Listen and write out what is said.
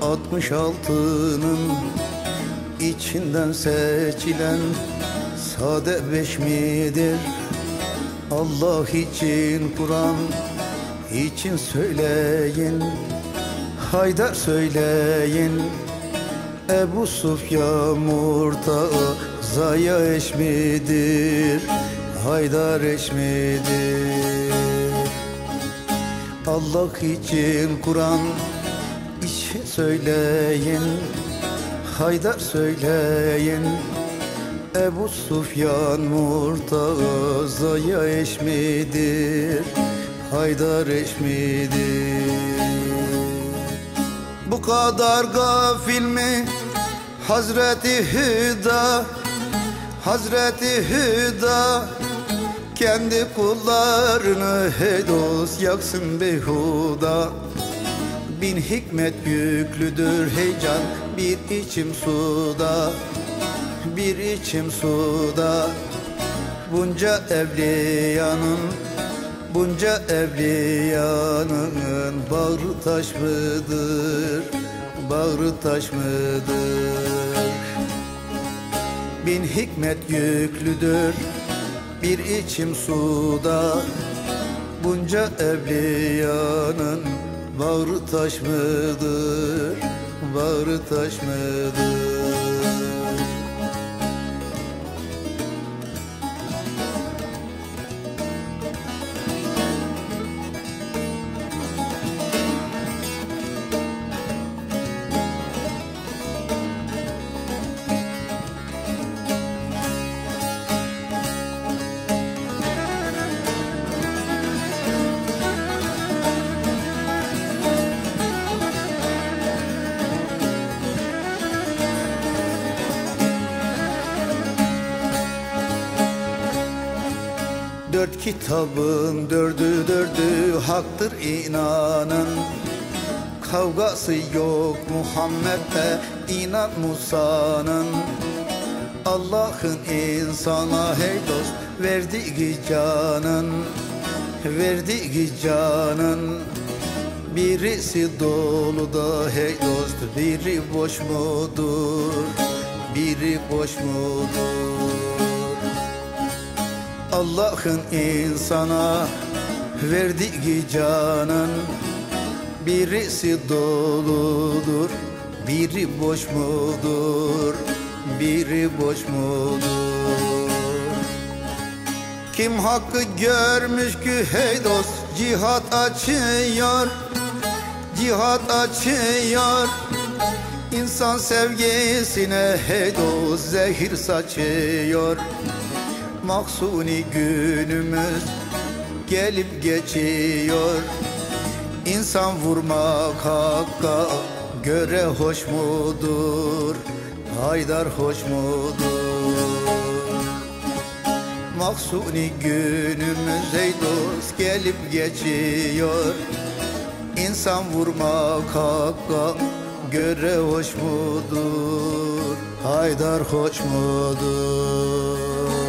6666'nın içinden seçilen sade beş midir? Allah için Kur'an için söyleyin Haydar söyleyin Ebu Sufyan Murtaza'ya eş midir? Haydar eş midir? Allah için Kur'an için söyleyin Haydar söyleyin Ebu Sufyan Murtaza'ya eş midir? Haydar eş? Bu kadar gafil mi Hazreti Hüda Hazreti Hüda kendi kullarını hey dost yaksın behuda. Bin hikmet yüklüdür heyecan bir içim suda. Bir içim suda. Bunca evliyanın Bunca evliyanın Bağrı taş mıdır? Bağrı taş mıdır? Bin hikmet yüklüdür bir içim suda Bunca evliyanın Bağrı taş mıdır? Bağrı taş mıdır Dört kitabın dördü dördü haktır inanın. Kavgası yok Muhammed'e inan Musa'nın. Allah'ın insana hey dost verdiği canın Verdiği canın. Birisi dolu da hey dost biri boş mudur? Biri boş mudur Allah'ın insana verdiği canın Birisi doludur, biri boş mudur, biri boş mudur? Kim hakkı görmüş ki hey dost cihat açıyor Cihat açıyor. İnsan sevgisine hey dost zehir saçıyor Maksuni günümüz gelip geçiyor İnsan vurmak hakka göre hoş mudur? Haydar hoş mudur? Maksuni günümüz ey dost gelip geçiyor İnsan vurmak hakka göre hoş mudur? Haydar hoş mudur?